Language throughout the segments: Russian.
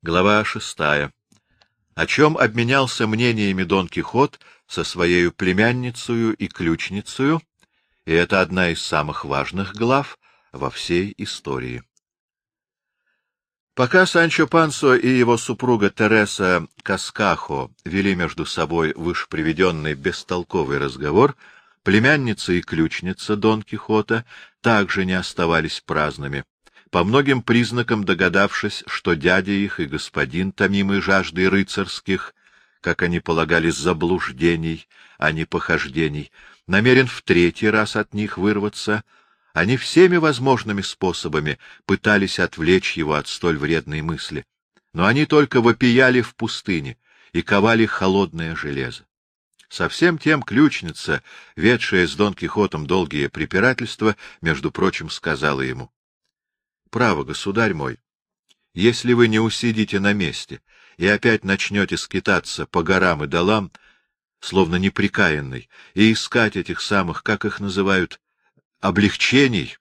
Глава шестая. О чем обменялся мнениями Дон Кихот со своей племянницей и ключницей, и это одна из самых важных глав во всей истории. Пока Санчо Пансо и его супруга Тереса Каскахо вели между собой вышеприведенный бестолковый разговор, племянница и ключница Дон Кихота также не оставались праздными по многим признакам догадавшись, что дядя их и господин, томимый жаждой рыцарских, как они полагали, заблуждений, а не похождений, намерен в третий раз от них вырваться, они всеми возможными способами пытались отвлечь его от столь вредной мысли. Но они только вопияли в пустыне и ковали холодное железо. Совсем тем ключница, ведшая с Дон Кихотом долгие препирательства, между прочим, сказала ему. Право, государь мой, если вы не усидите на месте и опять начнете скитаться по горам и долам, словно неприкаянный, и искать этих самых, как их называют, облегчений,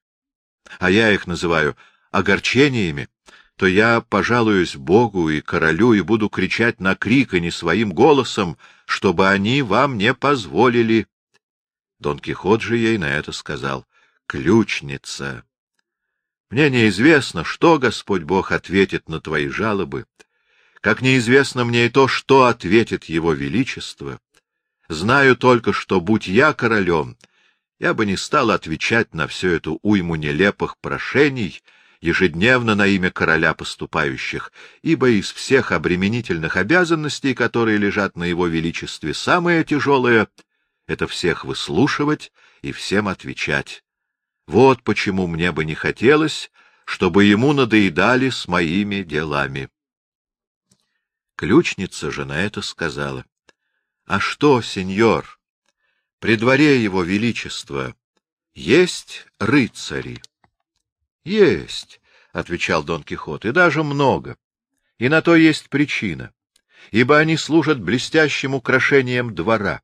а я их называю огорчениями, то я пожалуюсь Богу и королю и буду кричать на крик и не своим голосом, чтобы они вам не позволили. Дон Кихот же ей на это сказал. — Ключница! Мне неизвестно, что Господь Бог ответит на твои жалобы, как неизвестно мне и то, что ответит Его Величество. Знаю только, что, будь я королем, я бы не стал отвечать на всю эту уйму нелепых прошений, ежедневно на имя короля поступающих, ибо из всех обременительных обязанностей, которые лежат на его величестве, самое тяжелое — это всех выслушивать и всем отвечать. Вот почему мне бы не хотелось, чтобы ему надоедали с моими делами. Ключница же на это сказала. — А что, сеньор, при дворе его величества есть рыцари? — Есть, — отвечал Дон Кихот, — и даже много. И на то есть причина, ибо они служат блестящим украшением двора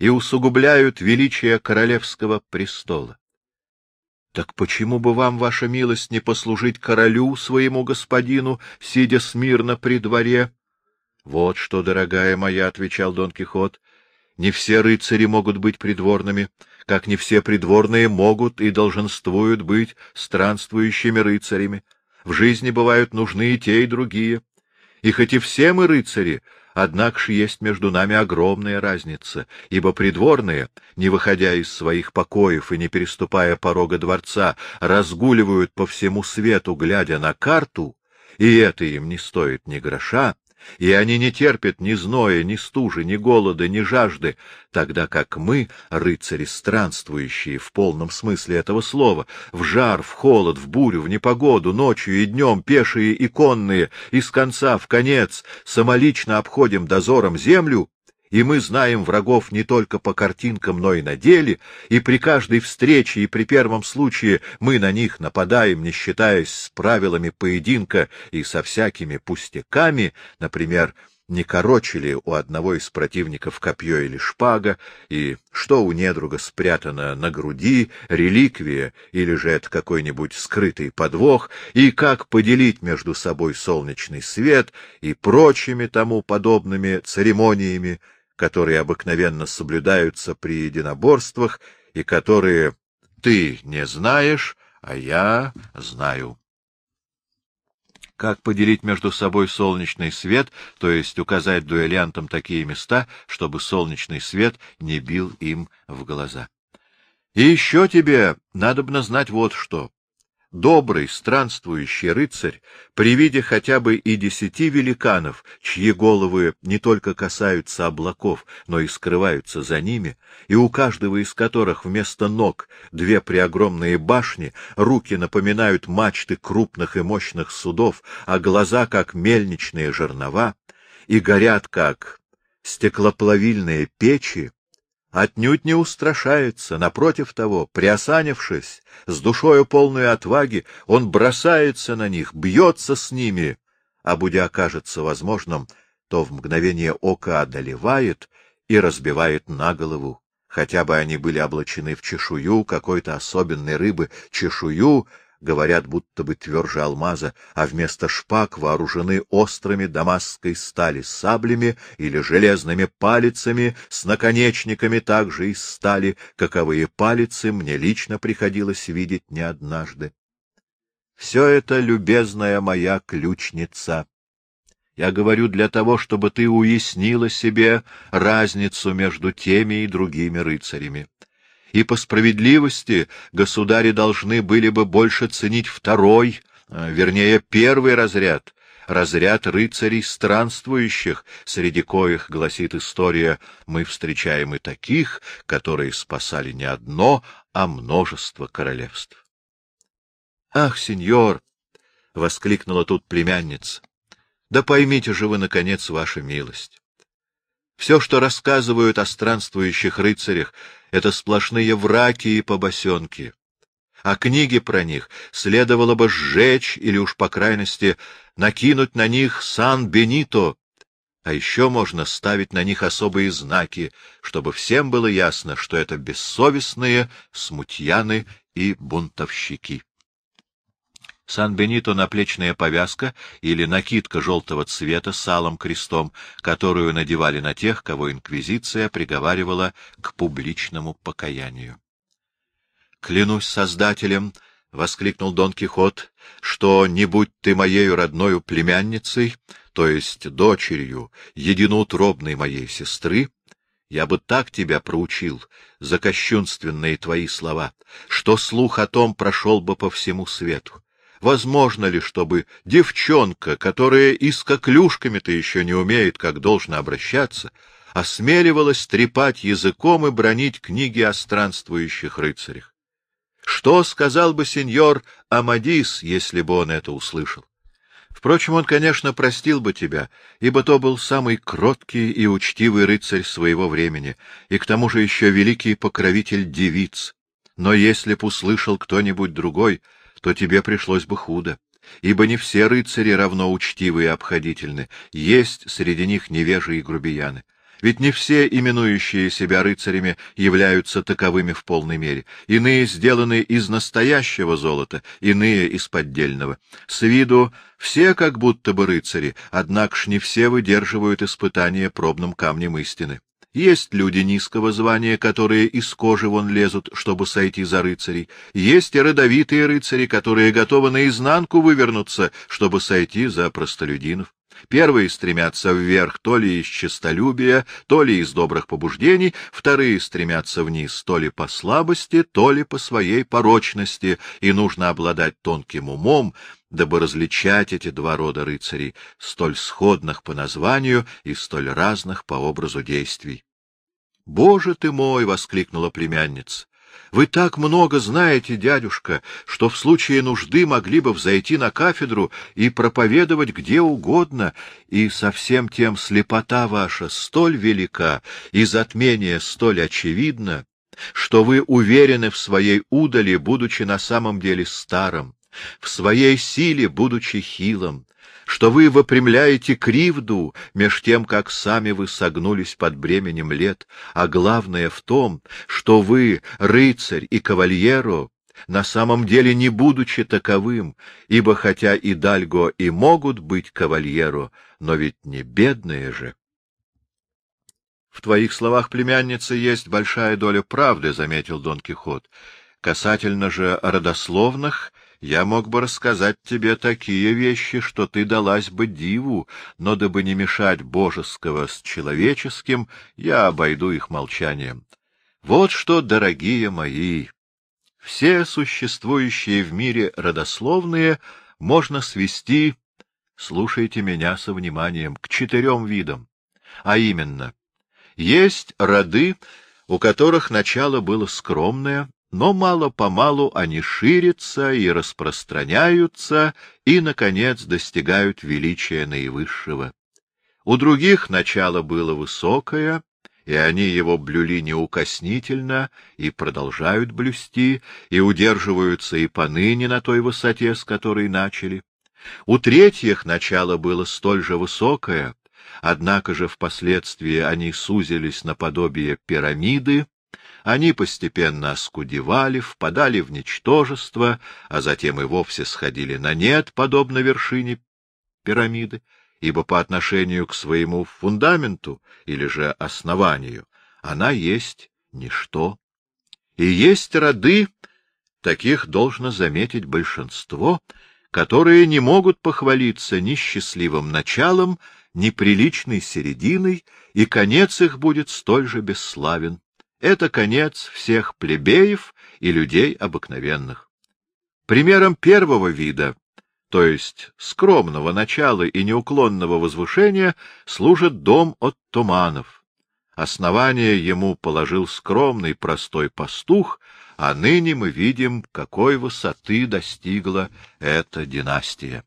и усугубляют величие королевского престола. Так почему бы вам, ваша милость, не послужить королю, своему господину, сидя смирно при дворе? — Вот что, дорогая моя, — отвечал Дон Кихот, — не все рыцари могут быть придворными, как не все придворные могут и долженствуют быть странствующими рыцарями. В жизни бывают нужны и те, и другие. И хоть и все мы рыцари, Однако ж есть между нами огромная разница, ибо придворные, не выходя из своих покоев и не переступая порога дворца, разгуливают по всему свету, глядя на карту, и это им не стоит ни гроша, и они не терпят ни зноя, ни стужи, ни голода, ни жажды, тогда как мы, рыцари странствующие в полном смысле этого слова, в жар, в холод, в бурю, в непогоду, ночью и днем, пешие и конные, из конца в конец, самолично обходим дозором землю, и мы знаем врагов не только по картинкам, но и на деле, и при каждой встрече и при первом случае мы на них нападаем, не считаясь с правилами поединка и со всякими пустяками, например, не корочили у одного из противников копье или шпага, и что у недруга спрятано на груди, реликвия или же это какой-нибудь скрытый подвох, и как поделить между собой солнечный свет и прочими тому подобными церемониями, которые обыкновенно соблюдаются при единоборствах и которые ты не знаешь, а я знаю. Как поделить между собой солнечный свет, то есть указать дуэлянтам такие места, чтобы солнечный свет не бил им в глаза. И еще тебе надо знать вот что добрый странствующий рыцарь, при виде хотя бы и десяти великанов, чьи головы не только касаются облаков, но и скрываются за ними, и у каждого из которых вместо ног две преогромные башни, руки напоминают мачты крупных и мощных судов, а глаза — как мельничные жернова, и горят, как стеклоплавильные печи, отнюдь не устрашается, напротив того, приосанившись, с душою полной отваги, он бросается на них, бьется с ними, а, будя окажется возможным, то в мгновение ока одолевает и разбивает на голову, хотя бы они были облачены в чешую какой-то особенной рыбы, чешую, говорят, будто бы тверже алмаза, а вместо шпаг вооружены острыми дамасской стали саблями или железными палицами с наконечниками также из стали, каковые палицы мне лично приходилось видеть не однажды. Все это, любезная моя ключница. Я говорю для того, чтобы ты уяснила себе разницу между теми и другими рыцарями. И по справедливости государи должны были бы больше ценить второй, а, вернее, первый разряд, разряд рыцарей странствующих, среди коих, гласит история, мы встречаем и таких, которые спасали не одно, а множество королевств. — Ах, сеньор! — воскликнула тут племянница. — Да поймите же вы, наконец, ваша милость. Все, что рассказывают о странствующих рыцарях, — это сплошные враки и побосенки. А книги про них следовало бы сжечь или уж, по крайности, накинуть на них Сан-Бенито, а еще можно ставить на них особые знаки, чтобы всем было ясно, что это бессовестные смутьяны и бунтовщики. Сан-Бенито — наплечная повязка или накидка желтого цвета с алым крестом, которую надевали на тех, кого инквизиция приговаривала к публичному покаянию. — Клянусь Создателем, — воскликнул Дон Кихот, — что, не будь ты моею родною племянницей, то есть дочерью единоутробной моей сестры, я бы так тебя проучил за кощунственные твои слова, что слух о том прошел бы по всему свету. Возможно ли, чтобы девчонка, которая и с коклюшками-то еще не умеет, как должно обращаться, осмеливалась трепать языком и бронить книги о странствующих рыцарях? Что сказал бы сеньор Амадис, если бы он это услышал? Впрочем, он, конечно, простил бы тебя, ибо то был самый кроткий и учтивый рыцарь своего времени, и к тому же еще великий покровитель девиц. Но если б услышал кто-нибудь другой, то тебе пришлось бы худо, ибо не все рыцари равно учтивы и обходительны, есть среди них невежи и грубияны. Ведь не все именующие себя рыцарями являются таковыми в полной мере. Иные сделаны из настоящего золота, иные из поддельного. С виду все как будто бы рыцари, однако ж не все выдерживают испытания пробным камнем истины. Есть люди низкого звания, которые из кожи вон лезут, чтобы сойти за рыцарей. Есть и родовитые рыцари, которые готовы наизнанку вывернуться, чтобы сойти за простолюдинов. Первые стремятся вверх то ли из честолюбия, то ли из добрых побуждений, вторые стремятся вниз то ли по слабости, то ли по своей порочности, и нужно обладать тонким умом, дабы различать эти два рода рыцарей, столь сходных по названию и столь разных по образу действий. — Боже ты мой! — воскликнула племянница. — Вы так много знаете, дядюшка, что в случае нужды могли бы взойти на кафедру и проповедовать где угодно, и совсем тем слепота ваша столь велика и затмение столь очевидно, что вы уверены в своей удали, будучи на самом деле старым в своей силе, будучи хилым, что вы выпрямляете кривду, меж тем, как сами вы согнулись под бременем лет, а главное в том, что вы, рыцарь и кавальеро, на самом деле не будучи таковым, ибо хотя и Дальго и могут быть кавальеро, но ведь не бедные же. — В твоих словах, племянница, есть большая доля правды, — заметил Дон Кихот. — Касательно же родословных я мог бы рассказать тебе такие вещи, что ты далась бы диву, но дабы не мешать божеского с человеческим, я обойду их молчанием. Вот что, дорогие мои, все существующие в мире родословные можно свести, слушайте меня со вниманием, к четырем видам, а именно, есть роды, у которых начало было скромное, но мало-помалу они ширятся и распространяются и, наконец, достигают величия наивысшего. У других начало было высокое, и они его блюли неукоснительно и продолжают блюсти, и удерживаются и поныне на той высоте, с которой начали. У третьих начало было столь же высокое, однако же впоследствии они сузились наподобие пирамиды, они постепенно оскудевали, впадали в ничтожество, а затем и вовсе сходили на нет, подобно вершине пирамиды, ибо по отношению к своему фундаменту или же основанию она есть ничто. И есть роды, таких должно заметить большинство, которые не могут похвалиться ни счастливым началом, ни приличной серединой, и конец их будет столь же бесславен. Это конец всех плебеев и людей обыкновенных. Примером первого вида, то есть скромного начала и неуклонного возвышения, служит дом от туманов. Основание ему положил скромный простой пастух, а ныне мы видим, какой высоты достигла эта династия.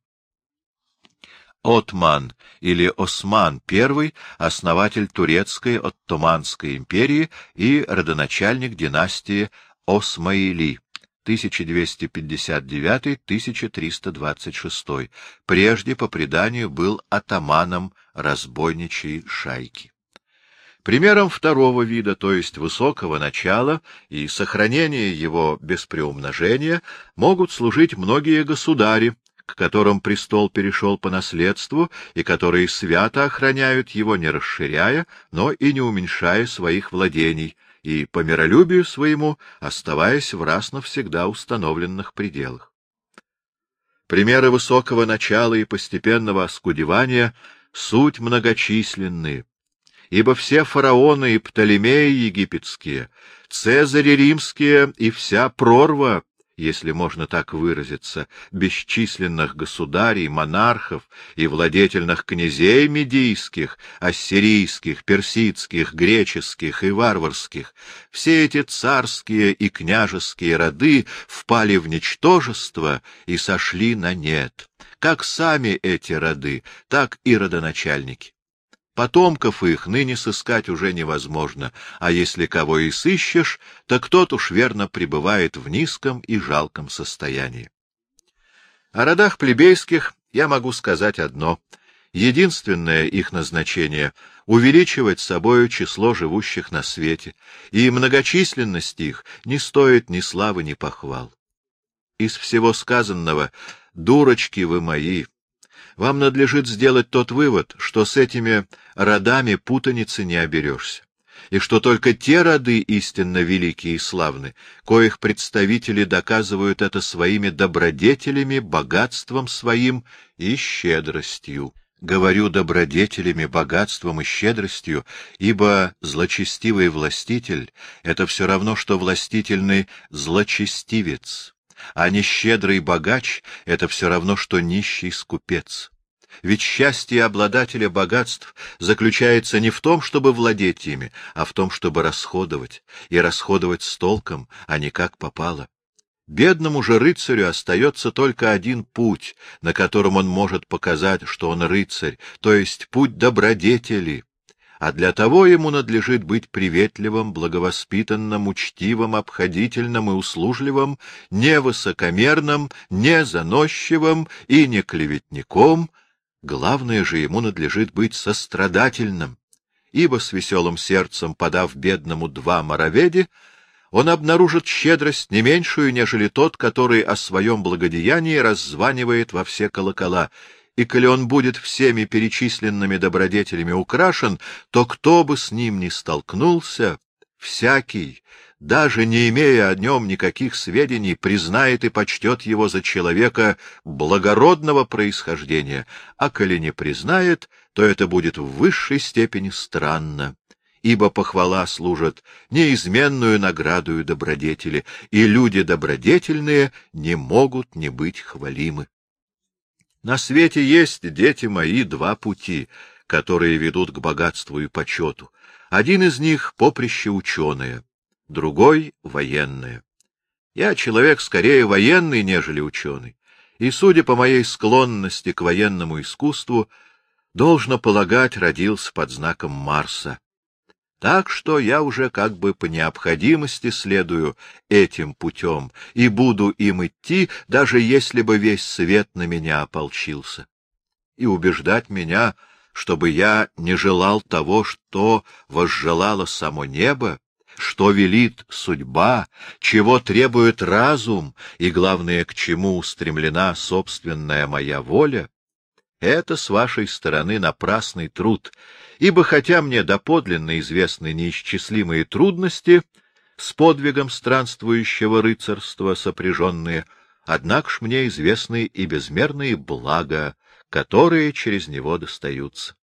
Отман или Осман I, основатель турецкой Оттоманской империи и родоначальник династии Осмаили 1259-1326, прежде, по преданию, был атаманом разбойничьей шайки. Примером второго вида, то есть высокого начала и сохранения его без приумножения, могут служить многие государи, к которым престол перешел по наследству и которые свято охраняют его, не расширяя, но и не уменьшая своих владений, и по миролюбию своему оставаясь в раз навсегда установленных пределах. Примеры высокого начала и постепенного оскудевания — суть многочисленные, ибо все фараоны и Птолемеи египетские, Цезари римские и вся прорва если можно так выразиться, бесчисленных государей, монархов и владетельных князей медийских, ассирийских, персидских, греческих и варварских, все эти царские и княжеские роды впали в ничтожество и сошли на нет, как сами эти роды, так и родоначальники. Потомков их ныне сыскать уже невозможно, а если кого и сыщешь, так тот уж верно пребывает в низком и жалком состоянии. О родах плебейских я могу сказать одно. Единственное их назначение — увеличивать собою число живущих на свете, и многочисленность их не стоит ни славы, ни похвал. Из всего сказанного, дурочки вы мои, вам надлежит сделать тот вывод, что с этими родами путаницы не оберешься, и что только те роды истинно великие и славны, коих представители доказывают это своими добродетелями, богатством своим и щедростью. Говорю добродетелями, богатством и щедростью, ибо злочестивый властитель — это все равно, что властительный злочестивец а нещедрый богач — это все равно, что нищий скупец. Ведь счастье обладателя богатств заключается не в том, чтобы владеть ими, а в том, чтобы расходовать, и расходовать с толком, а не как попало. Бедному же рыцарю остается только один путь, на котором он может показать, что он рыцарь, то есть путь добродетели, а для того ему надлежит быть приветливым, благовоспитанным, учтивым, обходительным и услужливым, не высокомерным, не заносчивым и не клеветником, главное же ему надлежит быть сострадательным, ибо с веселым сердцем, подав бедному два мороведи, он обнаружит щедрость не меньшую, нежели тот, который о своем благодеянии раззванивает во все колокола, и коли он будет всеми перечисленными добродетелями украшен, то кто бы с ним ни столкнулся, всякий, даже не имея о нем никаких сведений, признает и почтет его за человека благородного происхождения, а коли не признает, то это будет в высшей степени странно ибо похвала служит неизменную наградою добродетели, и люди добродетельные не могут не быть хвалимы. На свете есть, дети мои, два пути, которые ведут к богатству и почету. Один из них — поприще ученое, другой — военное. Я человек скорее военный, нежели ученый, и, судя по моей склонности к военному искусству, должно полагать, родился под знаком Марса. Так что я уже как бы по необходимости следую этим путем и буду им идти, даже если бы весь свет на меня ополчился. И убеждать меня, чтобы я не желал того, что возжелало само небо, что велит судьба, чего требует разум и, главное, к чему устремлена собственная моя воля, это с вашей стороны напрасный труд, ибо хотя мне доподлинно известны неисчислимые трудности, с подвигом странствующего рыцарства сопряженные, однако ж мне известны и безмерные блага, которые через него достаются.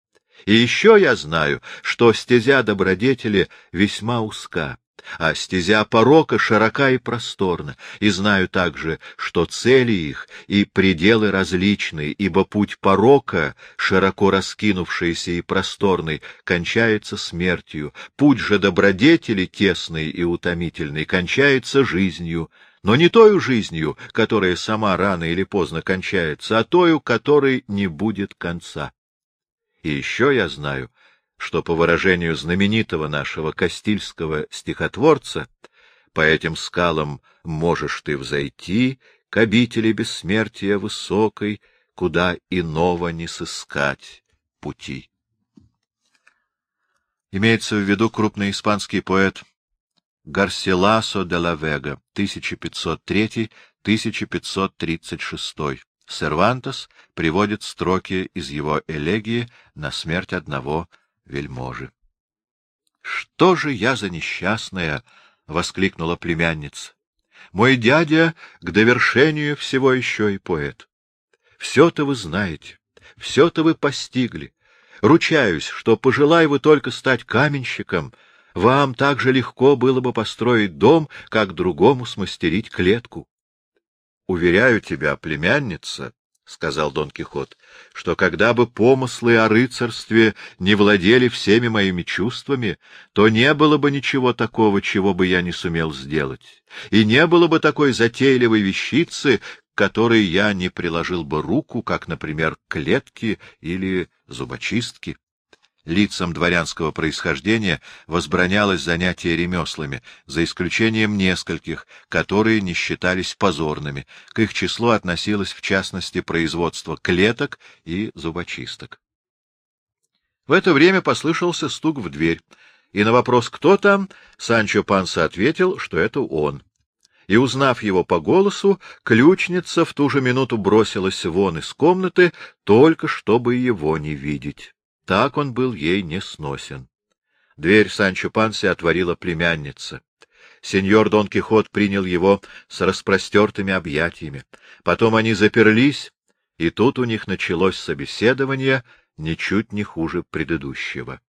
И еще я знаю, что стезя добродетели весьма узка, а стезя порока широка и просторна, и знаю также, что цели их и пределы различны, ибо путь порока, широко раскинувшийся и просторный, кончается смертью, путь же добродетели, тесный и утомительный, кончается жизнью, но не тою жизнью, которая сама рано или поздно кончается, а тою, которой не будет конца. И еще я знаю, что, по выражению знаменитого нашего Кастильского стихотворца, по этим скалам можешь ты взойти к обители бессмертия высокой, куда иного не сыскать пути. Имеется в виду крупный испанский поэт Гарселасо де ла Вега, 1503-1536. Сервантес приводит строки из его элегии на смерть одного вельможи. — Что же я за несчастная? — воскликнула племянница. — Мой дядя к довершению всего еще и поэт. Все-то вы знаете, все-то вы постигли. Ручаюсь, что, пожелай вы только стать каменщиком, вам так же легко было бы построить дом, как другому смастерить клетку. Уверяю тебя, племянница, — сказал Дон Кихот, — что когда бы помыслы о рыцарстве не владели всеми моими чувствами, то не было бы ничего такого, чего бы я не сумел сделать, и не было бы такой затейливой вещицы, которой я не приложил бы руку, как, например, клетки или зубочистки лицам дворянского происхождения возбранялось занятие ремеслами, за исключением нескольких, которые не считались позорными. К их числу относилось, в частности, производство клеток и зубочисток. В это время послышался стук в дверь, и на вопрос «Кто там?» Санчо Панса ответил, что это он. И, узнав его по голосу, ключница в ту же минуту бросилась вон из комнаты, только чтобы его не видеть. Так он был ей не сносен. Дверь Санчо Панси отворила племянница. Сеньор Дон Кихот принял его с распростертыми объятиями. Потом они заперлись, и тут у них началось собеседование ничуть не хуже предыдущего.